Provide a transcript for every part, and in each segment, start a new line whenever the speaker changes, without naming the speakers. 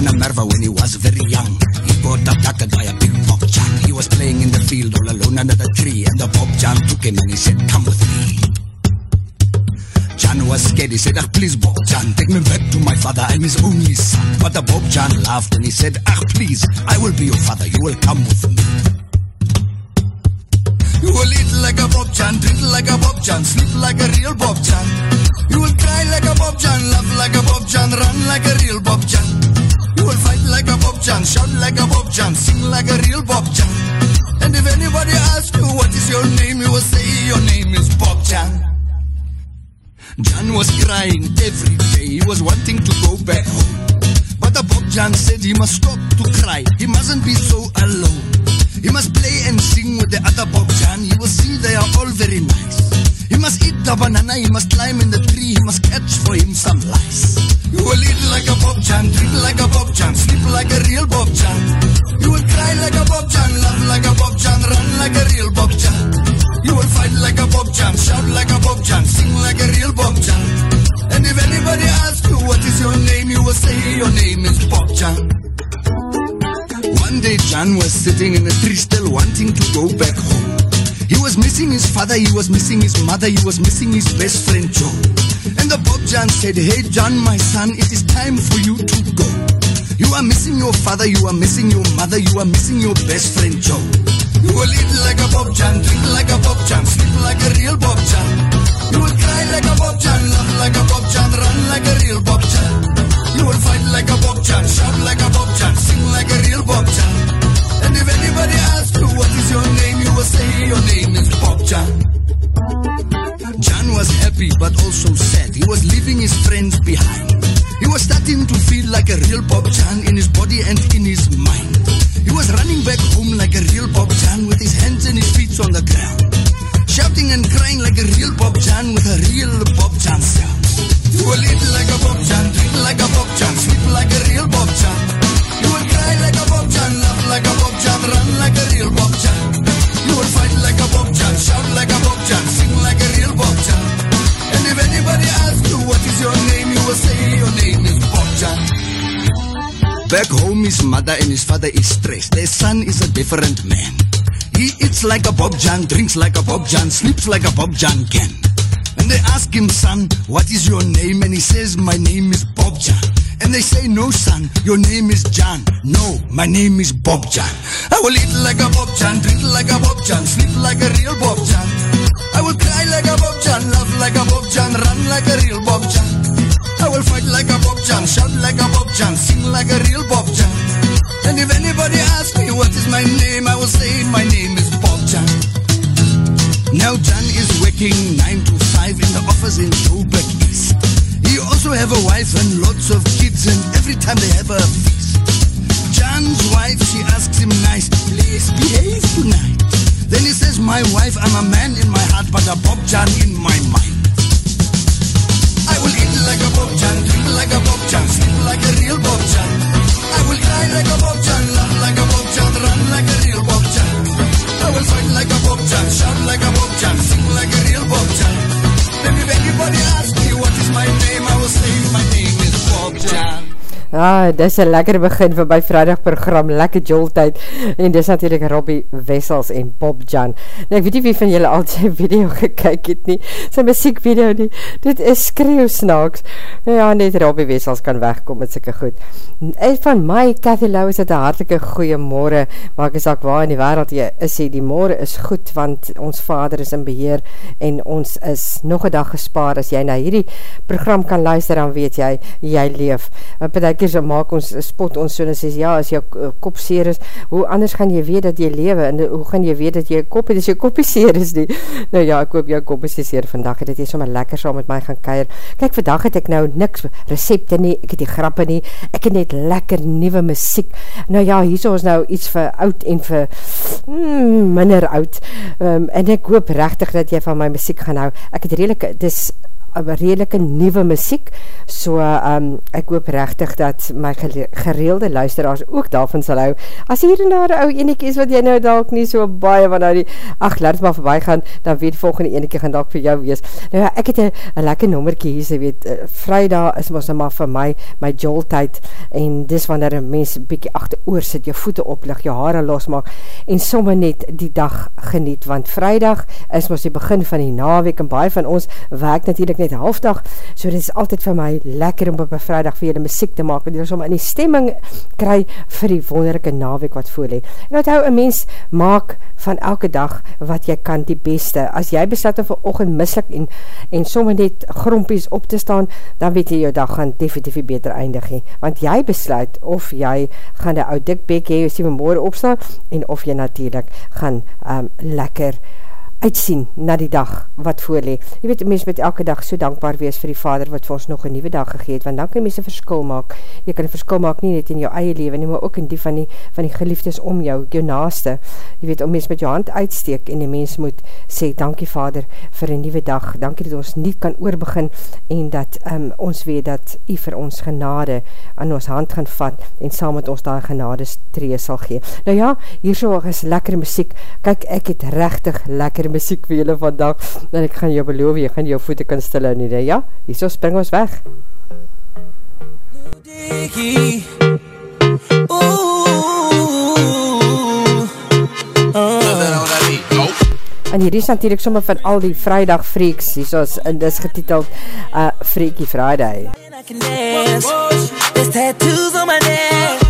van Merva when he was very young. He got abducted by a big Bob Jan. He was playing in the field all alone under the tree, and the Bob Jan took him and he said, Come with me. Jan was scared. He said, Ah, please, Bob Jan, take me back to my father. I'm his only son. But the Bob Jan laughed and he said, Ah, please, I will be your father. You will come with me. You will eat like a Bob Jan, drink like a Bob Jan, sleep like a real Bob Jan. You will cry like a Bob Jan, laugh like a Bob Jan, run like a real Bob Jan. You will fight like a Bob Jan, shout like a Bob Jan, sing like a real Bob Jan. And if anybody asks you what is your name, you will say your name is Bob Jan. Jan was crying every day, he was wanting to go back home. But the Bob Jan said he must stop to cry, he mustn't be so alone. He must play and sing with the other Bob Jan, you will see they are all very nice. He must eat the banana, he must climb in the tree, he must catch for him some lice. You will eat like a Bob Jan, drink like a Bob Jan, sleep like a real Bob Jan. You will cry like a Bob Jan, laugh like a Bob Jan, run like a real Bob Jan. You will fight like a Bob Jan, shout like a Bob Jan, sing like a real Bob Jan. And if anybody asks you what is your name, you will say your name is Bob Jan. One day Jan was sitting in a tree still wanting to go back home. He was missing his father, he was missing his mother, he was missing his best friend Joe. And the Bob Jan said, Hey John, my son, it is time for you to go. You are missing your father, you are missing your mother, you are missing your best friend Joe. You will eat like a Bob Jan, drink like a Bob Jan, sleep like a real Bob Jan. You will cry like a Bob Jan, laugh like a Bob Jan, run like a real Bob Jan. You will fight like a Bob Jan, like a real Bob Jan in his body and in his mind. Mother and his father is stressed. Their son is a different man. He eats like a Bob Jan, drinks like a Bob Jan, sleeps like a Bob Jan can. And they ask him, son, what is your name? And he says, my name is Bob Jan. And they say, no, son, your name is John. No, my name is Bob Jan. I will eat like a Bob Jan, drink like a Bob Jan, sleep like a real Bob Jan. I will cry like a Bob Jan, laugh like a Bob Jan, run like a real Bob Jan. I will fight like a Bob Jan, shout like a Bob Jan, sing like a real Bob Jan. And if anybody asks me what is my name, I will say my name is Bob Jan. Now Jan is working 9 to 5 in the office in Joburg East. He also have a wife and lots of kids and every time they have a feast. Jan's wife, she asks him nice, please behave tonight. Then he says, my wife, I'm a man in my heart, but a Bob Jan in my mind. Will like a Bob Jan, drink like a like a real Bob Jan. I will cry like a like a run like a real I will fight like a like a
Ah, dis een lekker begin vir my vrijdag program, lekker joltijd, en dis natuurlijk Robbie Wessels en Bob Jan. Nou, ek weet nie wie van julle al sy video gekyk het nie, sy muziekvideo nie, dit is skreeuw snaaks, nou ja, net Robbie Wessels kan wegkom met syke goed. En van my, Cathy Lau, is dit een hartelike goeie morgen, maar ek is ook waar in die wereld jy is, hy, die morgen is goed, want ons vader is in beheer, en ons is nog een dag gespaar, as jy na hierdie program kan luister, dan weet jy, jy leef. Wat betek keer so maak ons, spot ons so, en sê, ja, as jou kop seer is, hoe anders gaan jy weet dat jy lewe, en hoe gaan jy weet dat jy kop het, as jou kopie seer is nie, nou ja, ek hoop jou kop is seer vandag, het jy sommer lekker saam met my gaan keir, kyk, vandag het ek nou niks recepte nie, ek het die grappe nie, ek het net lekker nieuwe muziek, nou ja, hier is ons nou iets vir oud en vir mm, minder oud, um, en ek hoop rechtig dat jy van my muziek gaan hou, ek het redelijk, dis redelike nieuwe muziek, so um, ek hoop rechtig dat my gereelde luisteraars ook daarvan sal hou. As hier en daar ou eniekie is wat jy nou dalk nie so baie van nou die, ach, laat het maar voorbij gaan, dan weet volgende eniekie gaan dalk vir jou wees. Nou ja, ek het een lekker nommerkie hier, sy weet, uh, vrijdag is ons nou maar vir my, my joltijd, en dis wanneer een mens bykie achter oor sit, jou voete oplig, jou haare losmaak, en somme net die dag geniet, want vrijdag is ons die begin van die naweek, en baie van ons werk natuurlijk net halfdag, so dit is altyd vir my lekker om op een vrijdag vir julle muziek te maak, want jy is om in die stemming kry vir die wonderlijke naweek wat voorlee. En wat hou, een mens maak van elke dag wat jy kan die beste. As jy besluit om vir ochend mislik en, en somme net grompies op te staan, dan weet jy jou dag gaan definitief beter eindig he. Want jy besluit of jy gaan die oud dik bek hee, jy vanmorgen opstaan, en of jy natuurlijk gaan um, lekker uitsien na die dag wat voorlee. Jy weet, mens moet elke dag so dankbaar wees vir die vader wat vir ons nog een nieuwe dag gegeet, want dan kan mens een verskil maak. Jy kan een verskil maak nie net in jou eie leven, nie, maar ook in die van die, van die geliefdes om jou, jou naaste. Jy weet, om mens met jou hand uitsteek en die mens moet sê, dankie vader vir een nieuwe dag, dankie dat ons nie kan oorbegin en dat um, ons weet dat jy vir ons genade aan ons hand gaan vat en saam met ons daar genade tree sal gee. Nou ja, hier so is lekker muziek. Kijk, ek het rechtig lekker muziek vir julle vandag, en ek gaan jou beloof, jy gaan jou voete kan stil in die ja, hier so spring ons weg. En hier is natuurlijk sommer van al die vrijdag freaks, hier soos, en dis getiteld uh, Freaky Friday. There's tattoos on my neck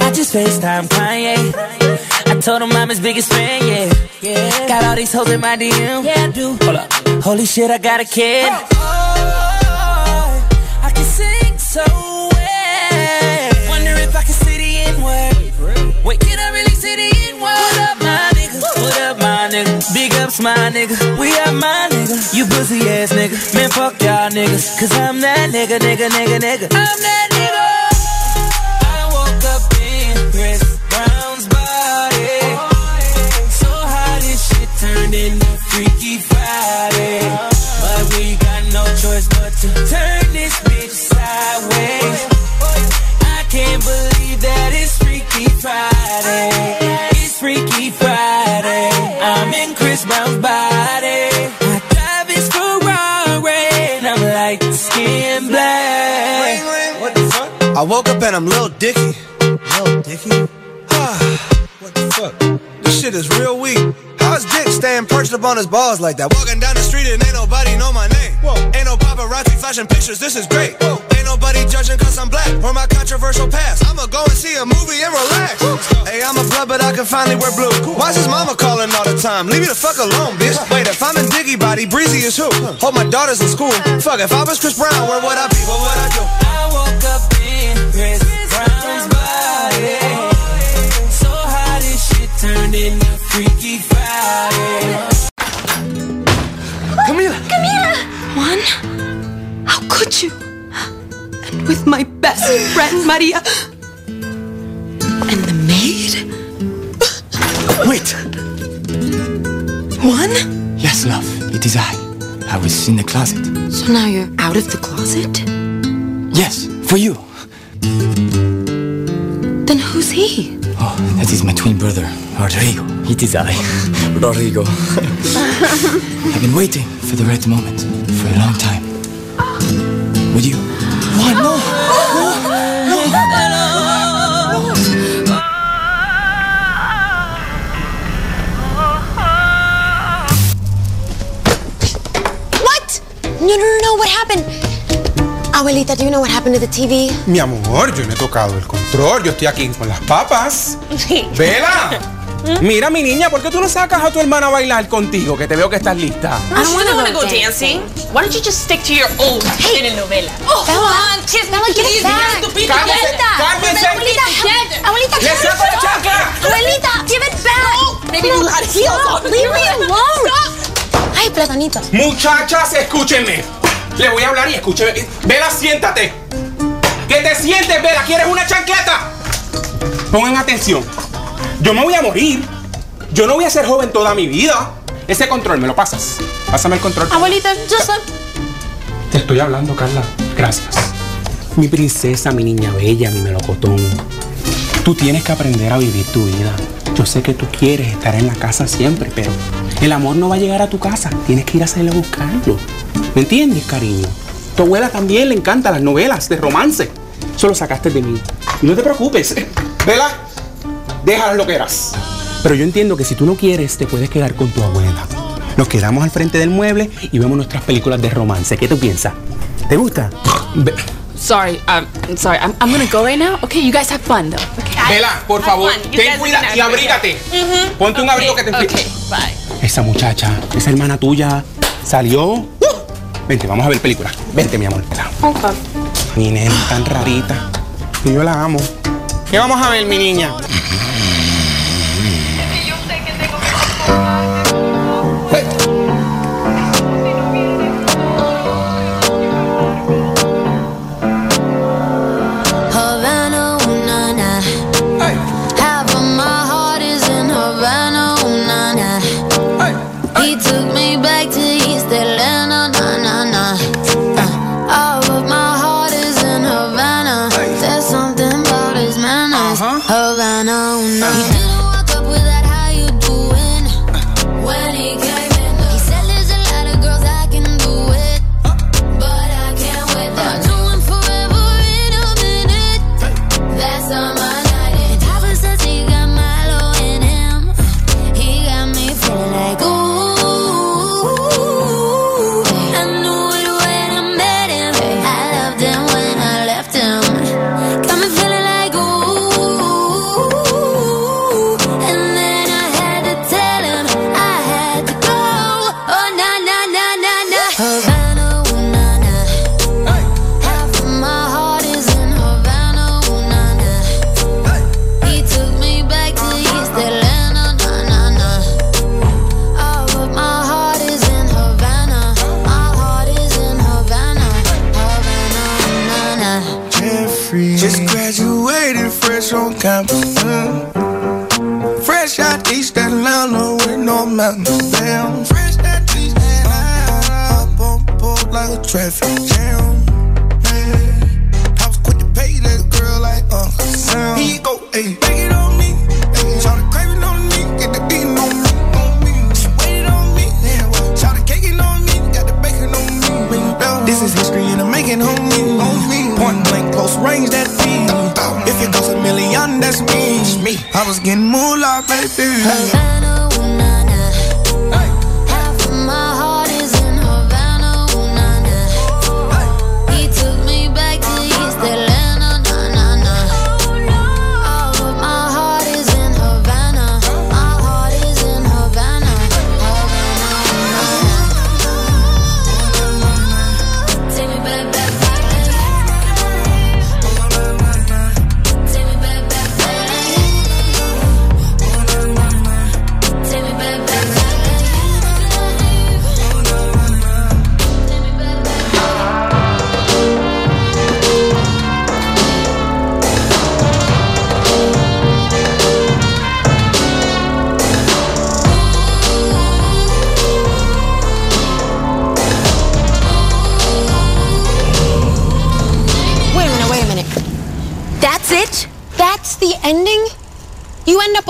I just FaceTime Kanye told him I'm his biggest fan, yeah. yeah. Got all these hoes in my DM. Yeah, I do. Hold up. Holy shit, I got a kid. Oh, oh, I can sing so well. Wonder if I can see the N-word. Wait, can I really see the N-word? What up, my nigga? What up, my nigga? Big ups, my nigga. We are my nigga. You pussy ass nigga. Man, fuck y'all niggas. Cause I'm that nigga, nigga, nigga, nigga. I'm that nigga. Turned into Freaky Friday. But we got no choice but to turn this bitch sideways. I can't believe that it's Freaky Friday. It's Freaky Friday. I'm in Chris Brown's body. I drive his Ferrari. And I'm like skin black.
What the fuck? I woke up and I'm Lil Dicky. Lil Dicky? what the fuck? This shit is real weak. How's Dick staying perched up on his balls like that? Walking down the street and ain't nobody know my name. Whoa. Ain't no paparazzi flashing pictures, this is great. Whoa. Ain't nobody judging cause I'm black or my controversial past. I'ma go and see a movie and relax. Hey, I'm a blood, but I can finally wear blue. Why's his mama calling all the time? Leave me the fuck alone, bitch. Wait, if I'm in Diggy Body, Breezy is who? Hold my daughters in school. Fuck, if I was Chris Brown, where would I be? What would I do?
I woke up in Chris Brown's body. So how this shit turned into Freaky Friday.
Camila!
Camila! Juan, how could you? And with my best friend, Maria. And the maid?
Wait!
Juan?
Yes, love, it is I. I was in the closet.
So now you're out of the closet?
Yes, for you.
Then who's he?
Oh, that is my twin brother, Rodrigo. It is I, Rodrigo. I've been waiting for the right moment for a long time. Would you? What? No!
What? No, no, no, no, what happened? Abuelita, do you know what happened to the TV?
Mi amor, yo no he tocado el control. Yo estoy aquí con las papas. ¡Vela! Mira, mi niña, ¿por qué tú no sacas a tu hermana a bailar contigo? Que te veo que estás lista.
I don't want to go dancing. Why don't you just stick to your old telenovela? Oh,
Bella,
come on, kiss
Bella, get it back.
Cálmese, cálmese.
Abuelita. Abuelita,
¡Le
give
saco
it
la chancla!
Abuelita, give it back.
Maybe had heels
Stop, leave me alone. Ay, platanitos.
Muchachas, escúchenme. Le voy a hablar y escúcheme. Vela, siéntate. Que te sientes, Vela. ¿Quieres una chancleta? Pongan atención. Yo me voy a morir. Yo no voy a ser joven toda mi vida. Ese control, ¿me lo pasas? Pásame el control.
Abuelita, just let...
Te estoy hablando, Carla. Gracias. Mi princesa, mi niña bella, mi melocotón. Tú tienes que aprender a vivir tu vida. Yo sé que tú quieres estar en la casa siempre, pero el amor no va a llegar a tu casa. Tienes que ir a hacerle a buscarlo. ¿Me entiendes, cariño? Tu abuela también le encantan las novelas de romance. Eso lo sacaste de mí. Y no te preocupes. Vela, déjala lo que eras. Pero yo entiendo que si tú no quieres, te puedes quedar con tu abuela. Nos quedamos al frente del mueble y vemos nuestras películas de romance. ¿Qué tú piensas? ¿Te gusta?
Sorry, um, I'm sorry. I'm, I'm gonna go right now. Okay, you guys have fun though. Okay.
Vela, por favor, ten cuidado y abrígate. Ponte un abrigo que te enfríe. Esa muchacha, esa hermana tuya, salió. ¡Uh! Vente, vamos a ver películas. Vente, mi amor. Vela. Mi nena tan rarita. Y yo la amo. ¿Qué vamos a ver, mi niña?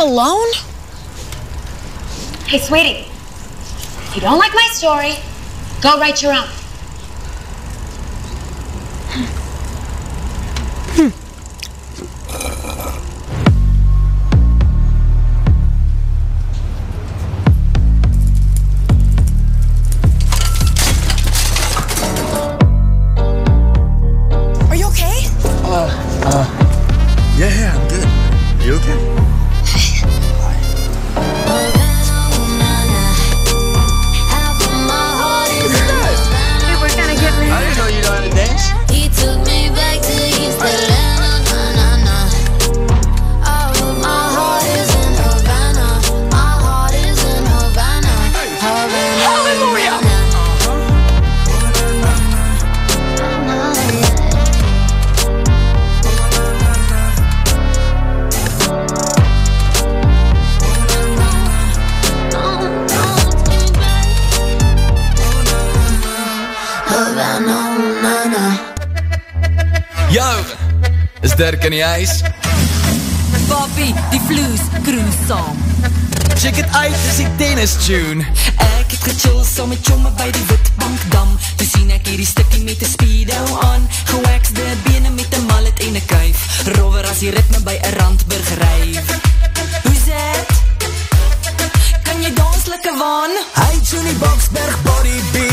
Alone?
Hey, sweetie, if you don't like my story, go write your own.
In
die huis?
Papi, die vloes, cruise saam.
Check it uit, dis die tennis tune.
Ek het gechill saam met jomme by die witbankdam. Toe sien ek hierdie stikkie met die speedo aan. Gewaxde bene met die mallet en die kuif. Rover as die ritme by een randburg rijf. Hoe's het? Kan jy dans like waan?
Tune die Boksberg body beat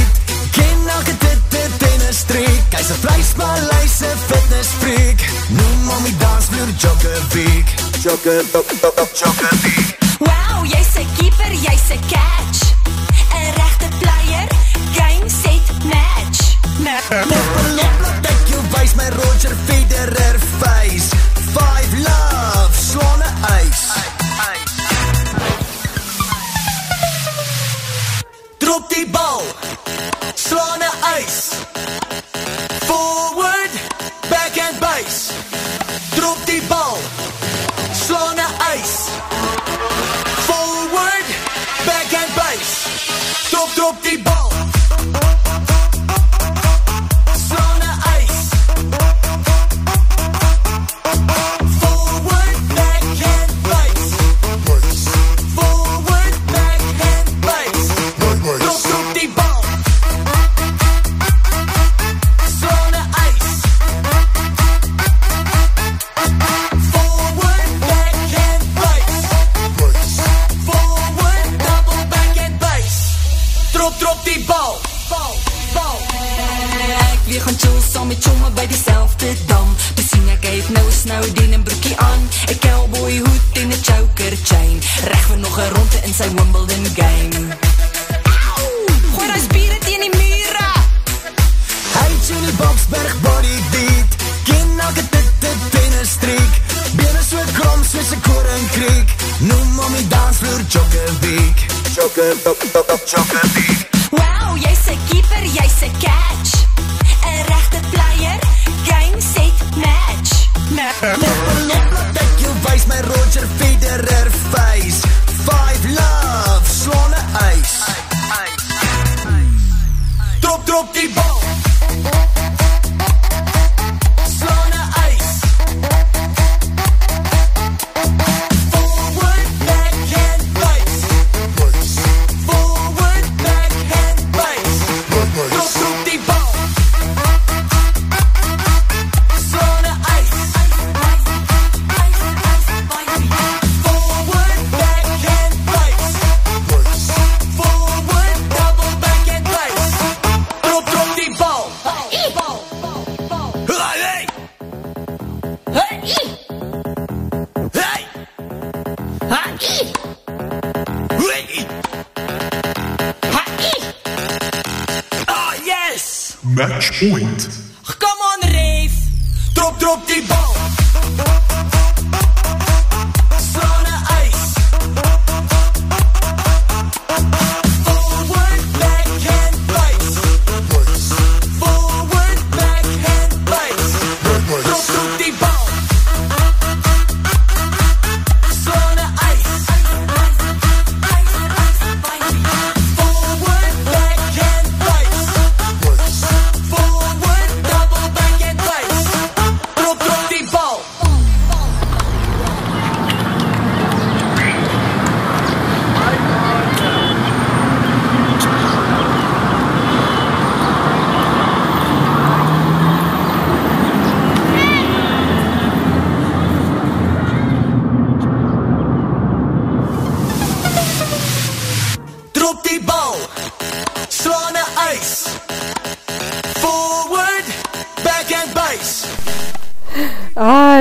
Hy's een vleisbaleis, een fitness freak. Noem om die dansvloer Jokke Week. Jokke, Jokke Week.
Wow, jy's een keeper, jy's een catch. Een rechte player, game, set, match.
Nippel op, laat ek jou wees My Roger Federer face. Five love, slane ijs. Drop die bal Slane ijs Drop, drop Week
Wow, jy's een keeper, jy's een catch. Een rechte player, game, set, match.
Nippel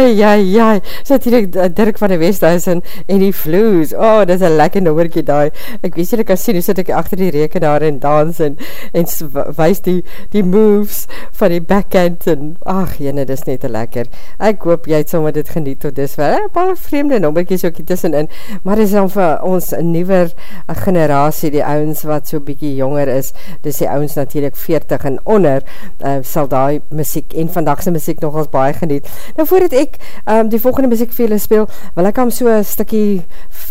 Ai, ai, ai, so natuurlijk Dirk van die Westhuizen en die Vloes, oh, dit is een lekker nummerkie daai, ek weet jy kan sien, hoe sit ek achter die rekenaar en dans en, en wees die, die moves van die backhand en, ach jene, dit is net te lekker, ek hoop jy het sommer dit geniet tot dis wel, een paar vreemde nummerkies ook hier tussenin, maar dit is dan vir ons nieuwer generatie, die ouwens wat so bykie jonger is, dis die ouwens natuurlijk 40 en onder, uh, sal die muziek en vandagse muziek nogals baie geniet, Nou voordat ek um, die volgende muziek vir julle speel, wil ek am so een stikkie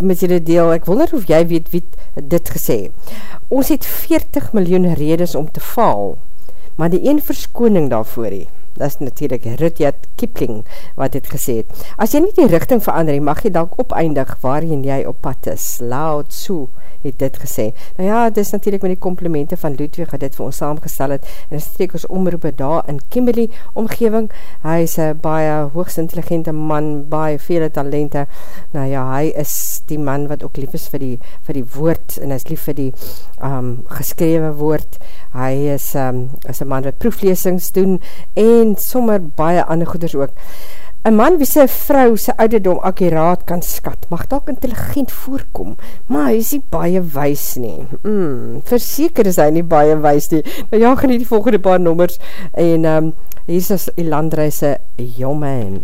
met julle deel. Ek wonder of jy weet wie dit gesê. Ons het 40 miljoen redes om te faal, maar die een verskoning daarvoor he,
Dit is natuurlijk Rudyard Kipling wat dit gesê het. As jy nie die richting verander, mag jy dalk opeindig waarin jy op pad is. Lao Tzu het dit gesê. Nou ja, dit is natuurlijk met die komplimente van Ludwig wat dit vir ons saamgestel het en dit streek ons omroepe daar in Kimberley omgeving. Hy is een baie hoogst intelligente man, baie vele talente. Nou ja, hy is die man wat ook lief is vir die, vir die woord en is lief vir die um, geskrewe woord. Hy is, um, is een man wat proefleesings doen en sommer baie ander goeders ook. Een man wie sy vrou sy ouderdom akkuraat kan skat, mag dalk intelligent voorkom, maar hy is nie baie wees nie. Mm, verseker is hy nie baie wees nie. Nou ja, geniet die volgende paar nommers en um, hier is die landreise Yo Man.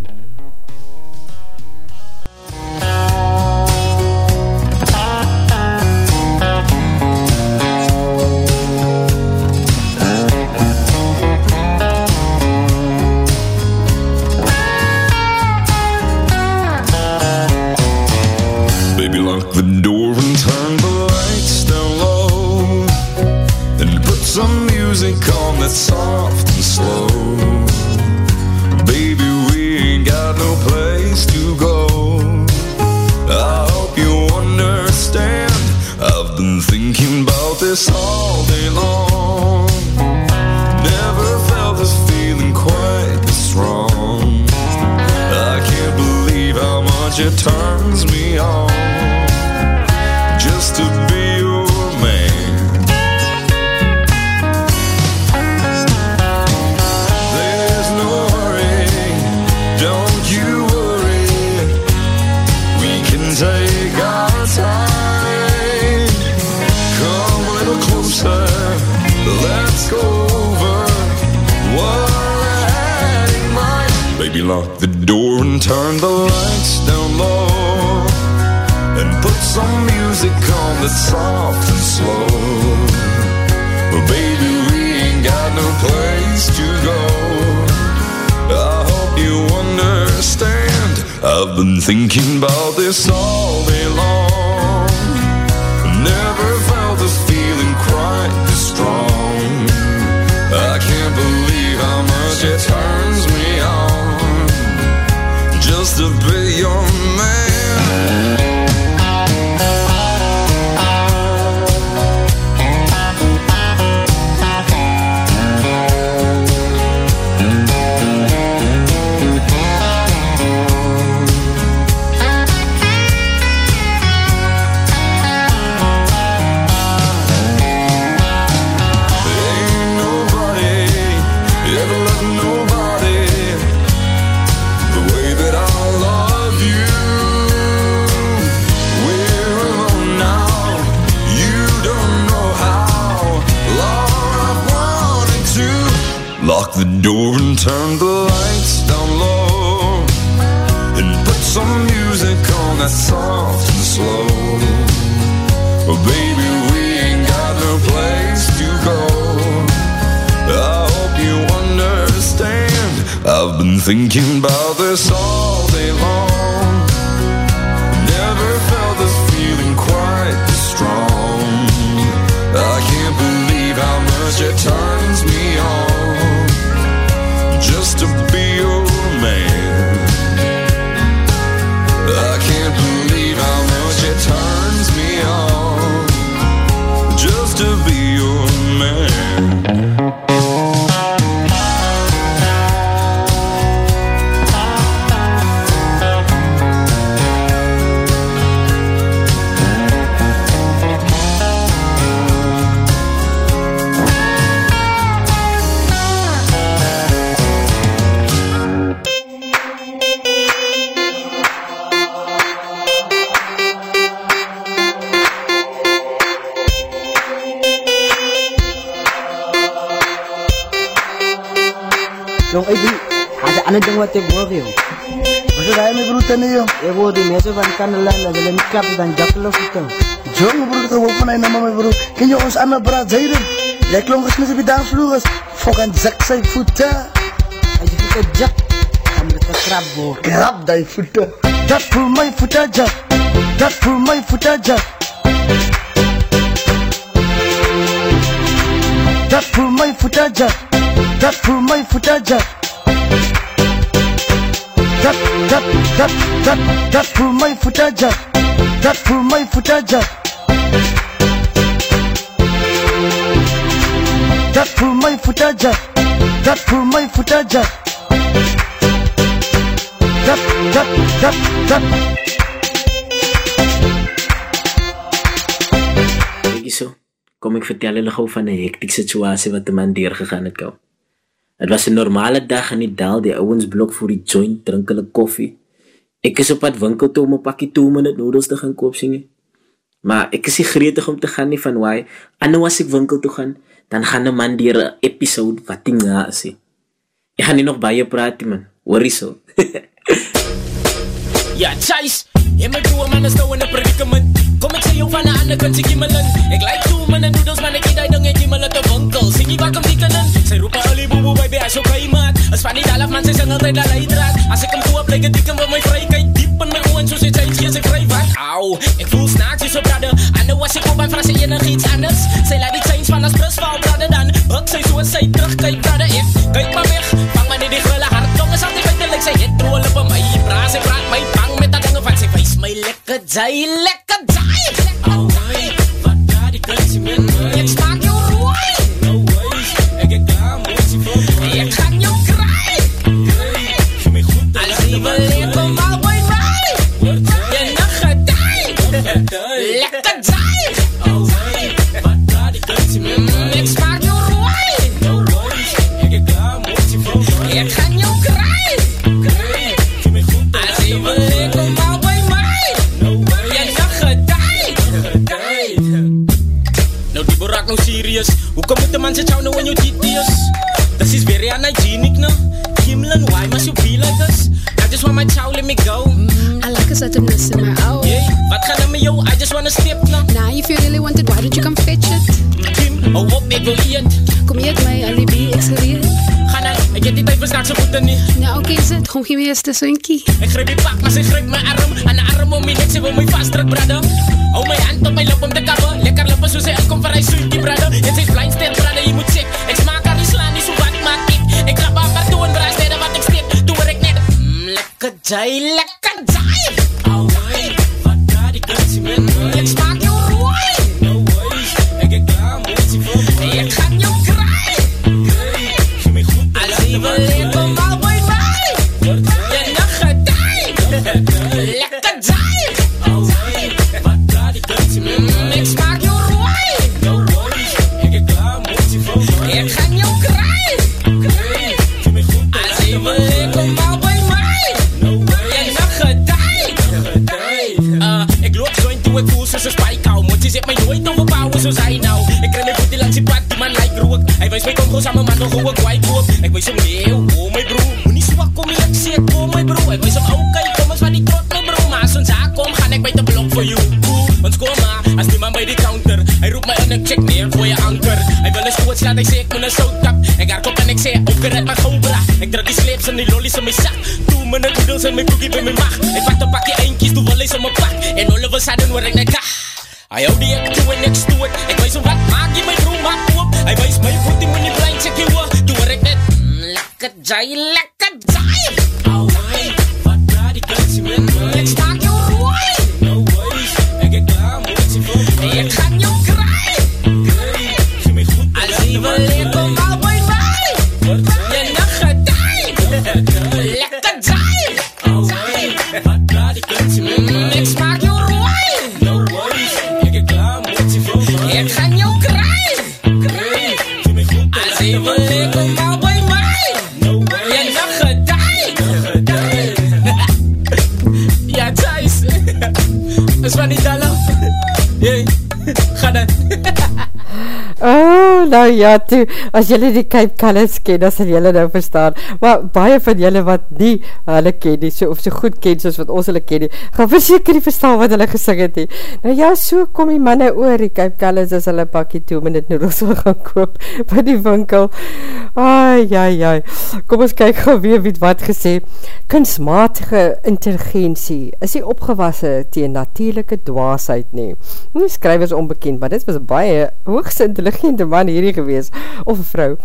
Este bodeo. Oye, dai me
bruto ni yo. E bodeo me se van la la le mikap dan jaklo fitam.
Jo me bruta wo van na mama bro. Ken jy ons ander bra Zaiden? Jy klonk as mens op die dansvloer. Fokan zak sy voete.
As jy voete jak. Kom dit krap bo.
Krap daai voete. Dat vir my voete jak. Dat vir my voete jak. Dat voor mij voetaja. Dat voor. Jak.
Dat, dat, dat, dat, dat voel my voetaja. Dat voel my voetaja. Dat voel my voetaja. Dat voel my voetaja. Dat, dat, dat, dat.
Kijk eens zo. Kom ik vertel jullie gauw van een hectische situatie wat de man deurgegaan het gauw. Het was een normale dag in die dal, die ouwens blok voor die joint, drinken hulle koffie. Ek is op het winkel toe om een pakkie 2 minute noodles te gaan koop singen. Maar ek is nie gretig om te gaan nie van. En nou as ek winkel toe gaan, dan gaan een man dier een episode wat die nga is. he. Ek gaan nie nog baie praat, man. Hoorie so.
Ja, Chase, en my broer man is nou in 'n predicament. Kom ek sê jou van 'n ander kant se gimmelin. Ek like toe man en noodles man ek eet daai ding en gimmel te winkel. iba kang di ka nan a rupa ali bububay biyaso kay mat As pani dalap man sa isang antay lalay track Asa kang tuwa play ka di kang ba may fry Kay di pa may uwan susi sa itya sa fry van Ow, ik voel snaaks is brother Ano was ik op mijn frase je nog iets anders Sy laat die chains van as brus val brother dan Buk sy so sy terug kay brother Ek kyk maar weg, vang maar nie die gulle hart Kong is altijd buitenlijk sy het troel op my Bra sy praat my bang met dat dinge van face My lekker jai, lekker jai Oh, je er zo bro. Ek wys hom okay, kom ons van die trot my bro. Maar as ons daar kom, gaan ek by die blok vir jou. Ons kom maar, as die man by die counter. Hy roep my in ek check neer voor je anker. Hy wil 'n skoot laat hy sê ek moet 'n sout kap. Ek hardop en ek sê okker het my gou bra. Ek druk die sleeps en die lollies in my sak. Toe minute noodles in my koekie by my mag. Ek vat 'n pakkie eentjies, toe wil hy sommer pak. En all of a sudden word ek net kah. Hy hou die ek toe en ek stoot. Ek wys hom wat maak jy my bro maak oop. Hy wys my voet in die blind check hoor. Toe word ek net mm, lekker jy, lekker
nou ja, toe, as julle die Cape Colours ken, dan sal julle nou verstaan, maar baie van julle wat nie hulle ken nie, so, of so goed ken soos wat ons hulle ken nie, gaan verseker nie verstaan wat hulle gesing het nie. Nou ja, so kom die manne oor die Cape Colours as hulle pakkie 2 minute noodles wil gaan koop by die winkel. Ai, ai, ai. Kom ons kyk gauw weer wie wat gesê. Kunstmatige intelligentie is die opgewasse tegen natuurlijke dwaasheid nie. Nie skryf is onbekend, maar dit was baie hoogst intelligente man hierdie gewees, of vrou.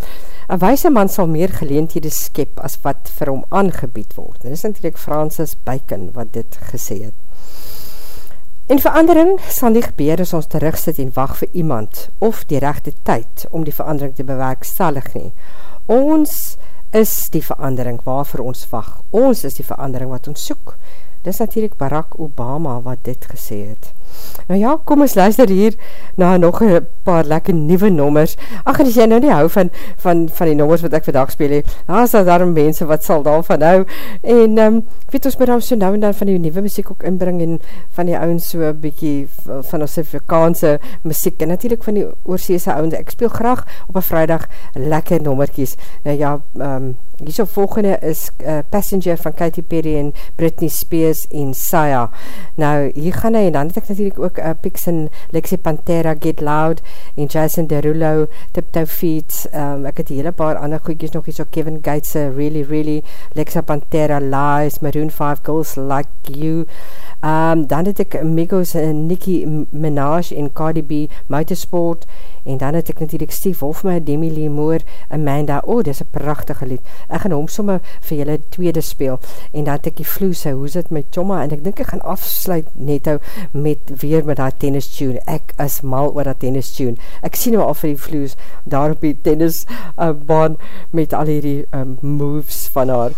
Een wijse man sal meer geleendhede skep as wat vir hom aangebied word. En dit is natuurlijk Francis Bacon wat dit gesê het. En verandering sal nie gebeur as ons terugsit en wacht vir iemand of die rechte tyd om die verandering te bewerkstellig nie. Ons is die verandering waarvoor ons wacht. Ons is die verandering wat ons soek. Dit is natuurlijk Barack Obama wat dit gesê het. Nou ja, kom ons luister hier na nog een paar lekker nieuwe nommers. Ach, en as jy nou nie hou van, van, van die nommers wat ek vandag speel he, daar is daar daarom mense wat sal daarvan hou. En um, weet ons moet nou so nou en dan van die nieuwe muziek ook inbring en van die ouwens so bykie van ons Afrikaanse muziek en natuurlijk van die oorseese ouwens. Ek speel graag op een vrijdag lekker nommerkies. Nou ja, um, hier so volgende is uh, Passenger van Katy Perry en Britney Spears en Saya. Nou, hier gaan hy en dan het ek natuurlijk ook uh, Pixen, Lexi Pantera, Get Loud en Jason Derulo, Tiptoe Feet. Um, ek het die hele paar ander goedjes nog hier so Kevin Gates, Really Really, Lexi Pantera, Lies, Maroon 5, Girls Like You. Um, dan het ek Migos, uh, Nicki Minaj en Cardi B, Motorsport en dan het ek natuurlijk Steve Hofma, Demi Lee Moore, Amanda, oh, dit is een prachtige lied. Ek gaan hom somme vir julle tweede speel, en dan het ek die vloese, hoe is het met Choma, en ek dink ek gaan afsluit neto met weer met die tennis tune, ek is mal oor die tennis tune, ek sien nou al vir die vloes, daar op die tennis uh, baan, met al die um, moves van haar,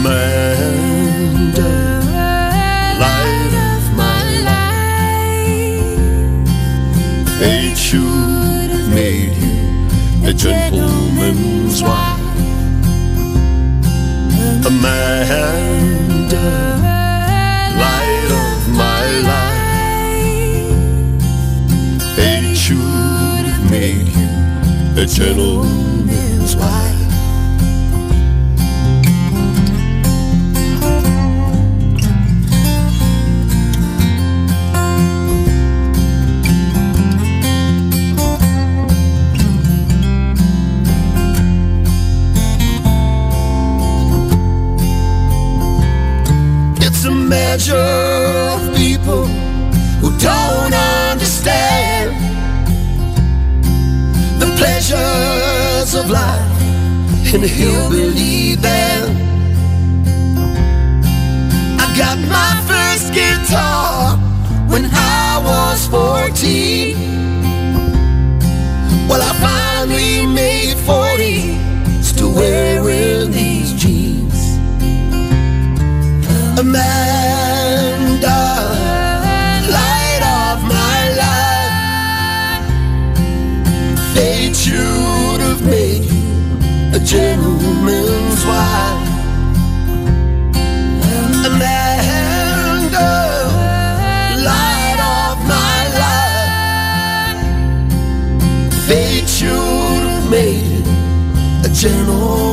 Amanda, light of my life. Fate should have made you a gentleman's wife. Amanda, light of my life. Fate should have made you a gentleman. pressure of people who don't understand the pleasures of life in a hillbilly band. I got my first guitar when I was 14. Well, I finally made 40, still wearing these jeans. A man gentleman's wife. And that anger, light of my life. Fate should have made it a
gentleman.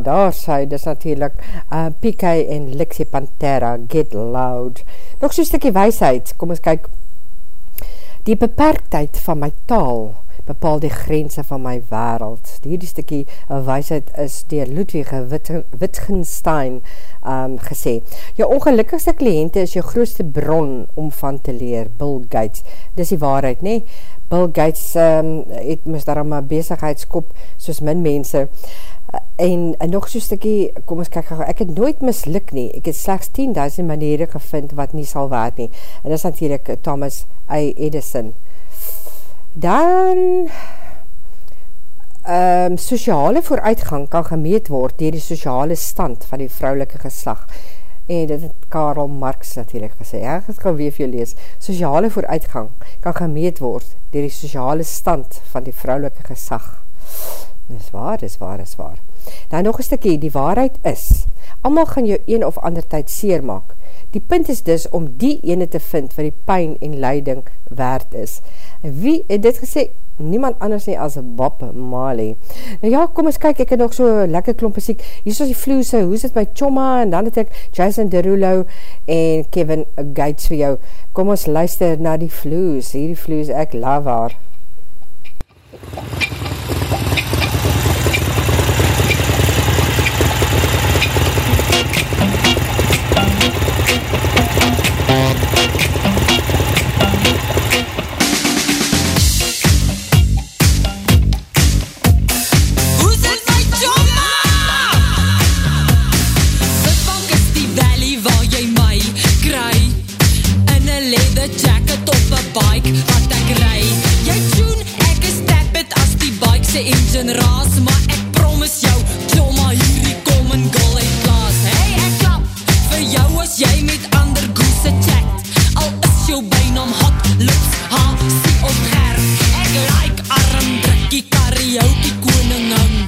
Ja, daar sy, dis natuurlijk uh, PK en Lixie Pantera, Get Loud. Nog so'n stikkie weisheid, kom ons kyk. Die beperktheid van my taal bepaal die grense van my wereld. Hierdie stikkie uh, weisheid is dier Ludwig Wittgenstein um, gesê. Jou ongelukkigste kliënte is jou grootste bron om van te leer, Bill Gates. Dis die waarheid, nee? Bill Gates um, het mis daar maar bezigheidskop soos min mense en, en nog so'n stikkie, kom ons kyk, ek het nooit misluk nie, ek het slechts 10.000 maniere gevind wat nie sal waard nie, en dis natuurlijk Thomas A. Edison. Dan, um, sociale vooruitgang kan gemeet word dier die sociale stand van die vrouwelike geslag, en dit het Karel Marx natuurlijk gesê, ja, ek kan weer vir jou lees, sociale vooruitgang kan gemeet word dier die sociale stand van die vrouwelike gesag, Dis waar, dis waar, dis waar. Nou nog een stikkie, die waarheid is, allemaal gaan jou een of ander tyd seer maak. Die punt is dus om die ene te vind wat die pijn en leiding waard is. Wie het dit gesê? Niemand anders nie as Bob Marley. Nou ja, kom eens kyk, ek het nog so lekker klomp muziek. Hier is die vloese, hoe is dit my Choma? En dan het ek Jason Derulo en Kevin Gates vir jou. Kom ons luister na die vloes. Hier die vloes, ek love haar.
Watch ikwenangami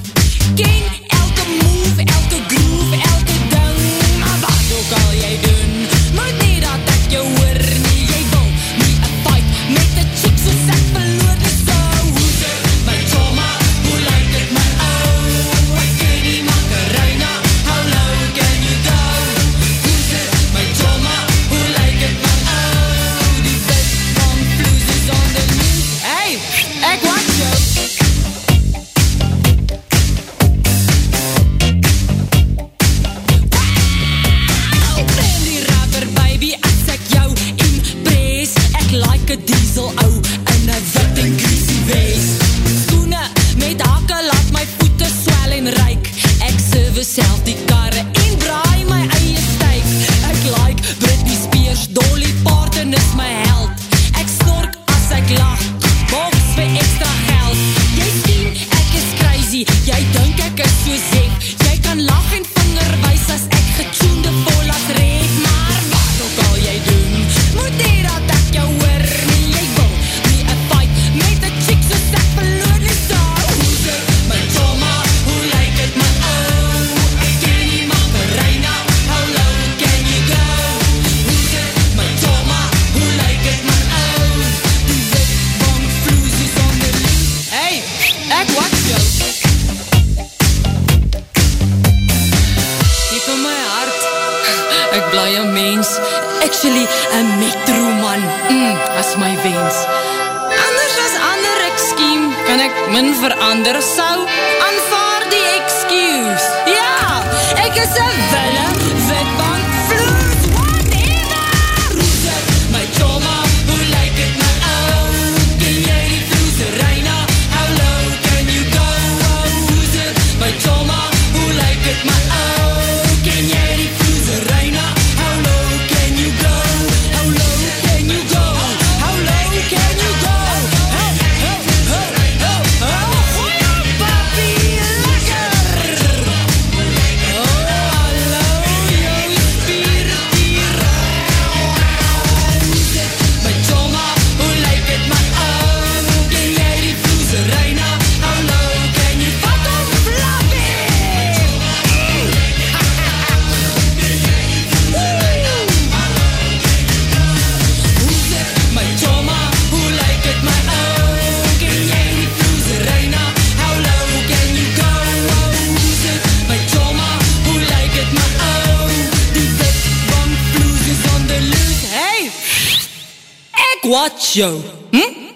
jou. Hm?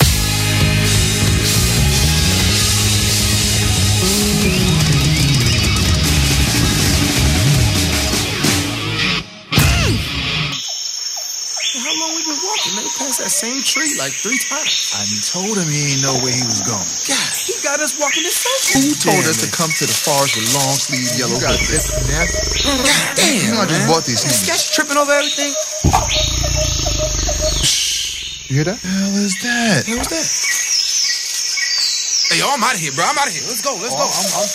How long we been walking? Made it past that same tree like three times.
I told him he ain't know where he was going.
God, he got us walking in circles.
Who told
Damn
us to come to the forest with long sleeve yellow
You got
hoodies?
God damn,
You know I just
man.
bought these
This
sneakers.
guy's tripping over everything.
You hear that? hell is that?
Hey, what's that? Hey, yo, I'm out of here, bro. I'm out of here. Let's go. Let's go.
Oh, i'm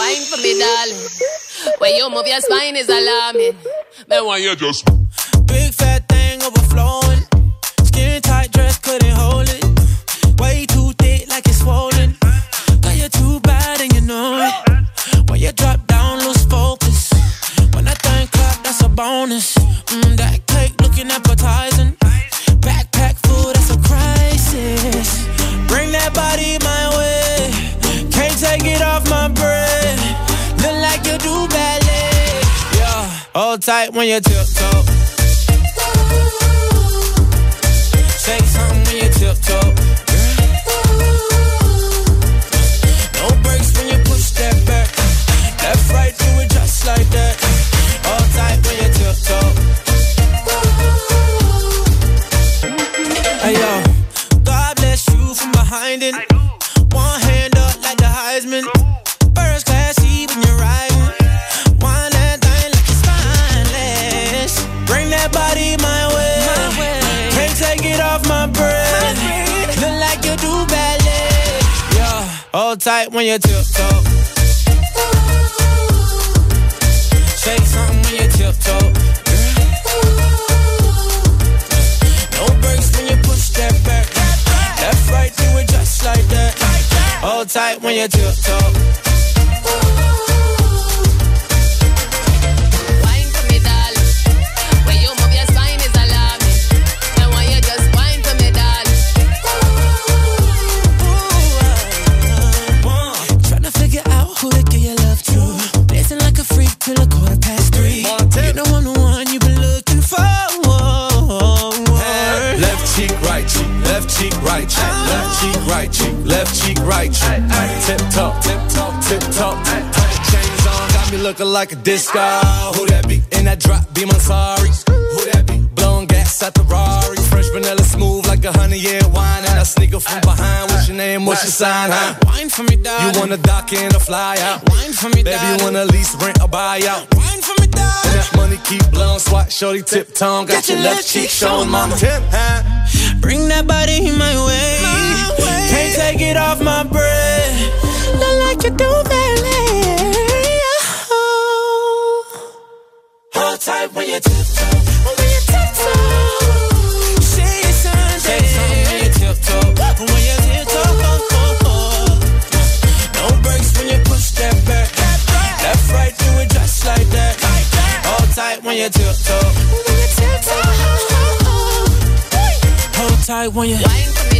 Wine
for me, darling. When you move your spine is alarming. Me want you just.
on your
tip. Like a disco. Who that be? In that drop, be my sorry. Who that be? Blowing gas at the Rari. Fresh vanilla smooth like a honey year wine. And I sneaker from behind. What's your name? What's your sign? Huh?
Wine for me, darling.
You wanna dock in or fly out?
Wine for me,
Baby, you wanna lease, rent, or buy out?
Wine for me, darling.
And that money keep blowing, swat, shorty, tip tongue. Got, your left cheek showing, mama. Tip, huh?
Bring that body in my way. Can't take it off my breath. Look like you do Hold tight when you tiptoe. When you tiptoe. Say something. Say something when you tiptoe. When you tiptoe. No breaks when you push that back. Left, right, do it just like that. Hold tight when you tiptoe. When you tiptoe. Hold tight when you
Wine for me,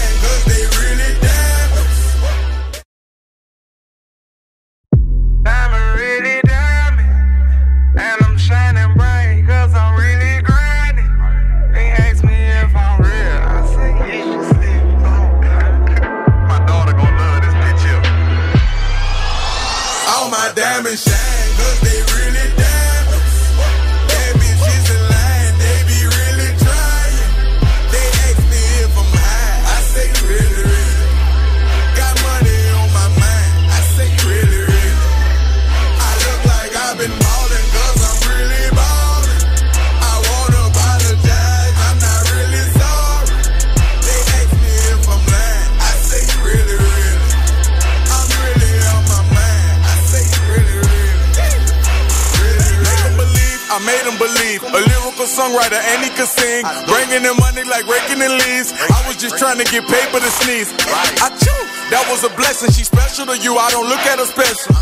believe. A lyrical songwriter and he could sing. Bringing in money like raking in leaves. I was just trying to get paper to sneeze. I chew. That was a blessing. She special to you. I don't look at her special.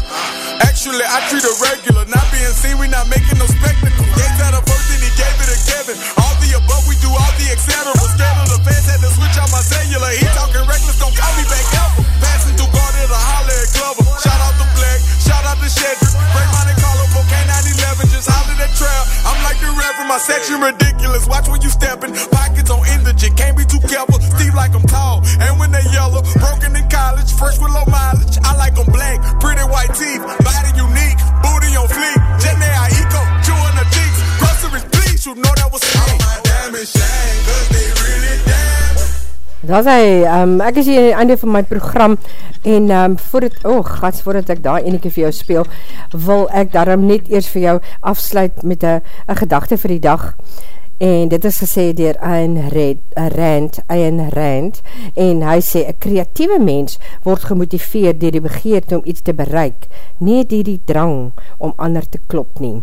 Actually, I treat her regular. Not being seen, we not making no spectacle. Gates had a and he gave it to Kevin. All the above, all the etc. Scared of the fans, had to switch out my cellular. He talking reckless, don't call me back ever. Passing through Garden to holler at Glover. Shout out to Black, shout out to Shedrick. Break Monte Carlo, Bouquet 911, just holler that trail. I'm like the from my section ridiculous. Watch when you stepping. Pockets on indigent, can't be too careful. Steve like I'm tall, and when they yellow, broken in college, fresh with low mileage. I like them black, pretty white teeth, body unique, booty on fleek. Jenny Aiko, chewing the cheeks. Groceries, please, you know that was me. my diamond shine, cause they really damn.
Daar is hy, um, ek is hier aan die einde van my program en um, voordat, oh gats, voordat ek daar enige vir jou speel, wil ek daarom net eers vir jou afsluit met een gedachte vir die dag en dit is gesê dier Ian Rand, Ian Rand en hy sê, een kreatieve mens word gemotiveerd dier die begeerte om iets te bereik, nie dier die drang om ander te klop nie.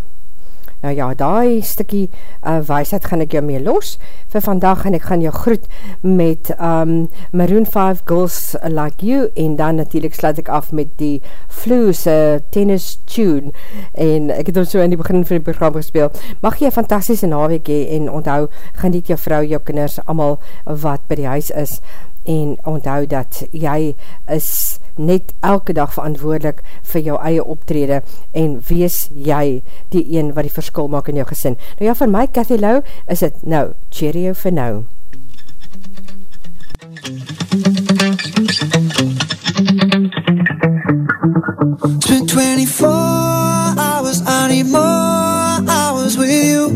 Nou ja, daai stikkie uh, wijsheid gaan ek jou mee los. Vir vandag en ek gaan jou groet met um, Maroon 5 Girls Like You en dan natuurlijk sluit ek af met die Flu's uh, tennis tune. En ek het ons so in die begin van die program gespeel. Mag jy fantastische naweek hee en onthou, geniet jou vrou, jou kinders, allemaal wat by die huis is en onthou dat jy is net elke dag verantwoordelik vir jou eie optrede en wees jy die een wat die verskil maak in jou gesin. Nou ja, vir my, Cathy Lou, is het nou, cheerio vir nou.
Spent 24 hours, I need more hours with you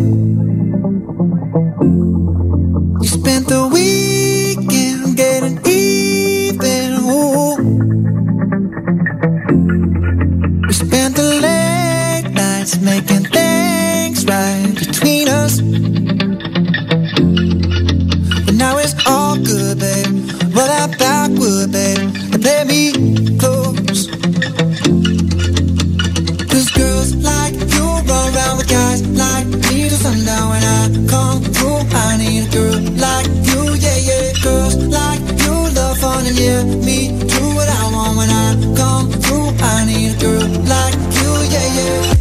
You spent the weekend nights making things right between us. But now it's all good, babe. Roll that backward, babe And play me close. Cause girls like you run around with guys like me till sundown When I come through, I need a girl like you, yeah, yeah. Girls like you love fun and yeah Me do what I want when I come through. I need a girl like you, yeah Yeah,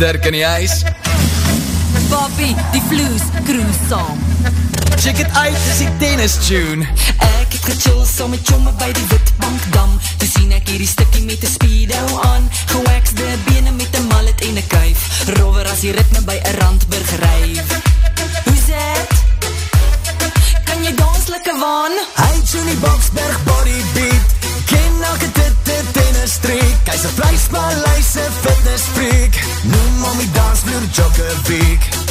Dirk in die huis?
Bobby, die vloes, cruise saam.
Check it uit, dis die tennis tune.
Ek het gechill saam met chomme by die witbankdam Toe sien ek hierdie stikkie met die speedo aan Gewaxde bene met die mallet en die kuif Rover as die ritme by een randburgerijf Hoe's het? Kan jy dans like waan?
Hy tune die Boksberg body beat. Ken elke titte tennis streek. Hy's 'n vleisbal, hy's 'n fitness freak.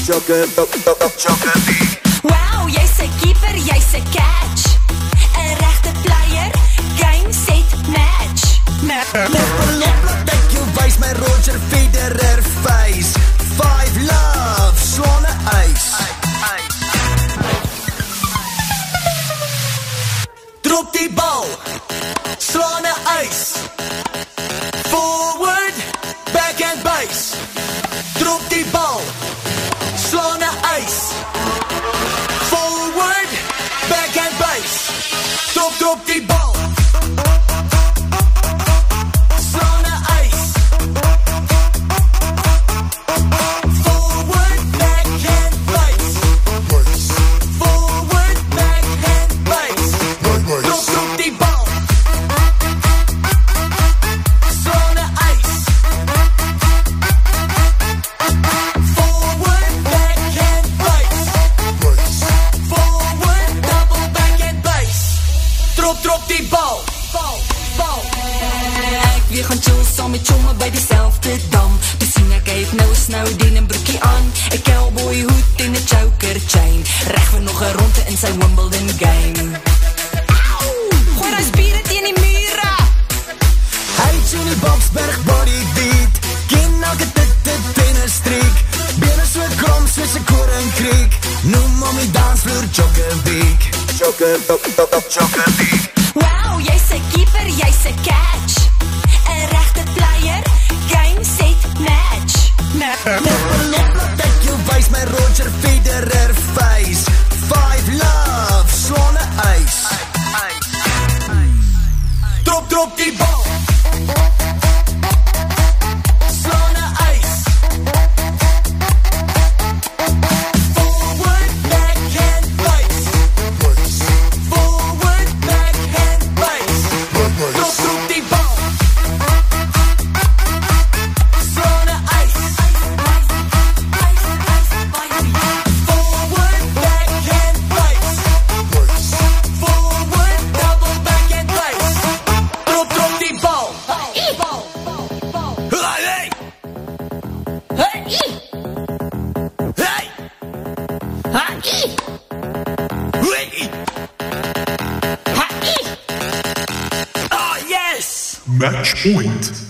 chocolate, chocolate. Eh! Oh,
Match point.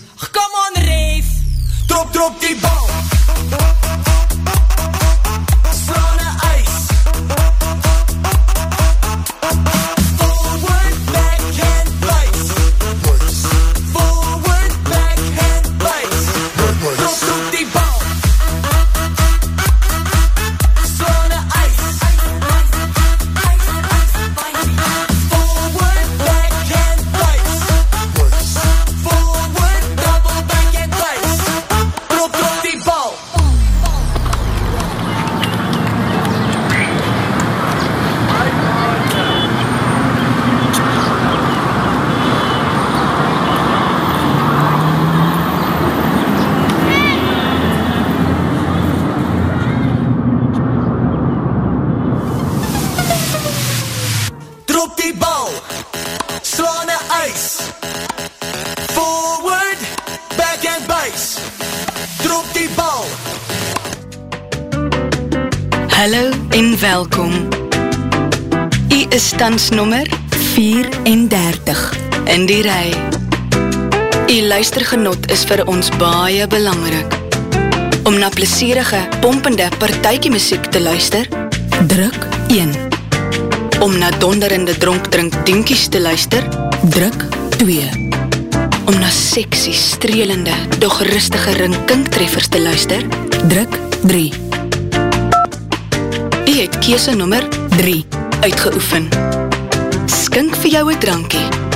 plaasnommer 34 in die rij. Die luistergenot is vir ons baie belangrik. Om na plesierige, pompende partijkie muziek te luister, druk 1. Om na donderende dronkdrink dinkies te luister, druk 2. Om na sexy, strelende, doch rustige rinkinktreffers te luister, druk 3. Jy het kese nummer 3 uitgeoefen skink vir jou 'n drankie.